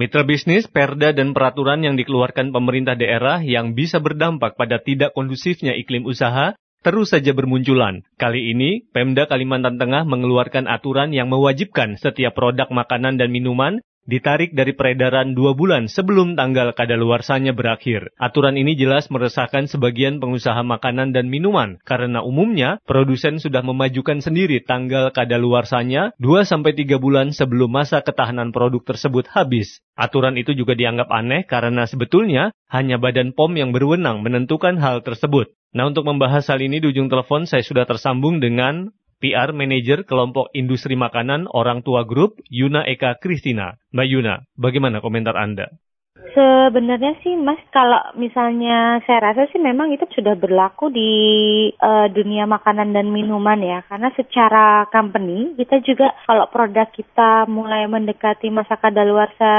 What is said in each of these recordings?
Mitra bisnis, perda, dan peraturan yang dikeluarkan pemerintah daerah yang bisa berdampak pada tidak kondusifnya iklim usaha terus saja bermunculan. Kali ini, Pemda Kalimantan Tengah mengeluarkan aturan yang mewajibkan setiap produk makanan dan minuman ditarik dari peredaran dua bulan sebelum tanggal kadaluarsanya berakhir. Aturan ini jelas meresahkan sebagian pengusaha makanan dan minuman, karena umumnya produsen sudah memajukan sendiri tanggal kadaluarsanya 2-3 bulan sebelum masa ketahanan produk tersebut habis. Aturan itu juga dianggap aneh karena sebetulnya hanya Badan POM yang berwenang menentukan hal tersebut. Nah untuk membahas hal ini di ujung telepon saya sudah tersambung dengan PR Manager Kelompok Industri Makanan Orang Tua Group, Yuna Eka Kristina. Mbak Yuna, bagaimana komentar Anda? Sebenarnya sih Mas, kalau misalnya saya rasa sih memang itu sudah berlaku di uh, dunia makanan dan minuman ya. Karena secara company kita juga kalau produk kita mulai mendekati masa kadaluarsa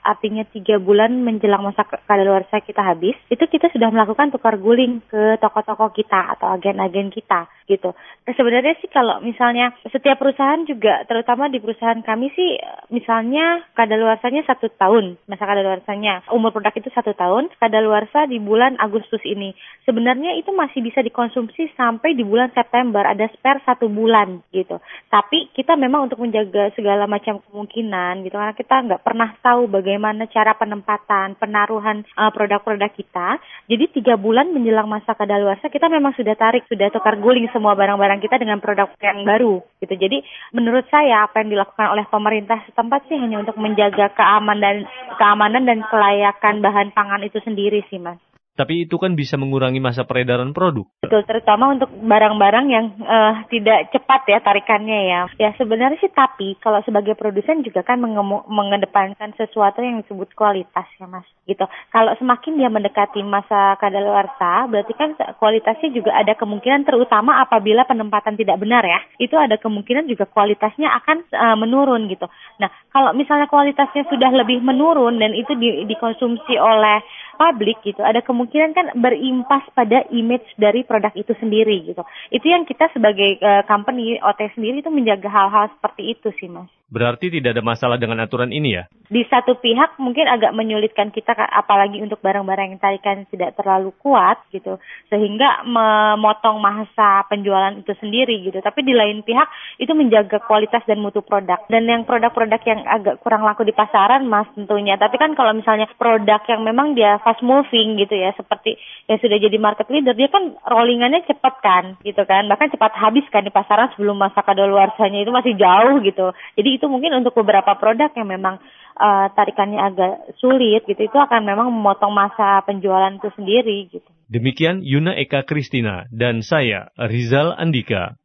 artinya tiga bulan menjelang masa kadaluarsa kita habis, itu kita sudah melakukan tukar guling ke toko-toko kita atau agen-agen kita gitu. Nah, sebenarnya sih kalau misalnya setiap perusahaan juga terutama di perusahaan kami sih misalnya kadaluarsanya satu tahun masa kadaluarsanya Umur produk itu satu tahun, kadaluarsa di bulan Agustus ini. Sebenarnya itu masih bisa dikonsumsi sampai di bulan September, ada spare satu bulan gitu. Tapi kita memang untuk menjaga segala macam kemungkinan gitu, karena kita nggak pernah tahu bagaimana cara penempatan, penaruhan uh, produk-produk kita. Jadi tiga bulan menjelang masa kadaluarsa kita memang sudah tarik, sudah tukar guling semua barang-barang kita dengan produk yang baru gitu. Jadi menurut saya apa yang dilakukan oleh pemerintah setempat sih hanya untuk menjaga keamanan dan keamanan dan kelayakan bahan pangan itu sendiri sih mas. Tapi itu kan bisa mengurangi masa peredaran produk. Betul, terutama untuk barang-barang yang uh, tidak cepat ya tarikannya ya. Ya sebenarnya sih tapi kalau sebagai produsen juga kan mengedepankan sesuatu yang disebut kualitas ya mas. Gitu. Kalau semakin dia mendekati masa kadaluarsa, berarti kan kualitasnya juga ada kemungkinan terutama apabila penempatan tidak benar ya. Itu ada kemungkinan juga kualitasnya akan uh, menurun gitu. Nah kalau misalnya kualitasnya sudah lebih menurun dan itu di, dikonsumsi oleh publik gitu, ada kemungkinan kan berimpas pada image dari produk itu sendiri gitu. Itu yang kita sebagai uh, company OT sendiri itu menjaga hal-hal seperti itu sih mas. Berarti tidak ada masalah dengan aturan ini ya? Di satu pihak mungkin agak menyulitkan kita apalagi untuk barang-barang yang tarikan tidak terlalu kuat gitu sehingga memotong masa penjualan itu sendiri gitu. Tapi di lain pihak itu menjaga kualitas dan mutu produk. Dan yang produk-produk yang agak kurang laku di pasaran mas tentunya. Tapi kan kalau misalnya produk yang memang dia fast moving gitu ya seperti yang sudah jadi market leader dia kan rollingannya cepat kan gitu kan bahkan cepat habis kan di pasaran sebelum masa kadaluarsanya itu masih jauh gitu jadi itu mungkin untuk beberapa produk yang memang uh, tarikannya agak sulit gitu itu akan memang memotong masa penjualan itu sendiri gitu. Demikian Yuna Eka Kristina dan saya Rizal Andika